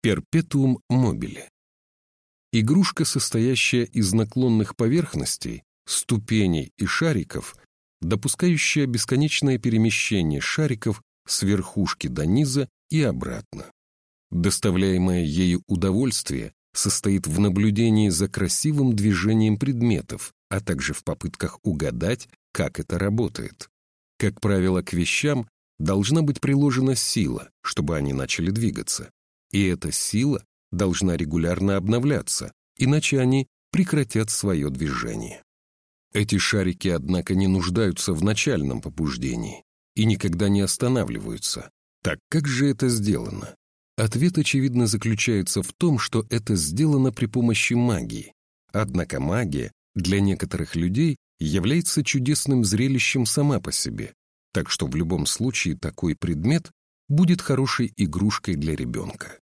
Перпетуум мобили. Игрушка, состоящая из наклонных поверхностей, ступеней и шариков, допускающая бесконечное перемещение шариков с верхушки до низа и обратно. Доставляемое ею удовольствие состоит в наблюдении за красивым движением предметов, а также в попытках угадать, как это работает. Как правило, к вещам должна быть приложена сила, чтобы они начали двигаться. И эта сила должна регулярно обновляться, иначе они прекратят свое движение. Эти шарики, однако, не нуждаются в начальном побуждении и никогда не останавливаются. Так как же это сделано? Ответ, очевидно, заключается в том, что это сделано при помощи магии. Однако магия для некоторых людей является чудесным зрелищем сама по себе, так что в любом случае такой предмет будет хорошей игрушкой для ребенка.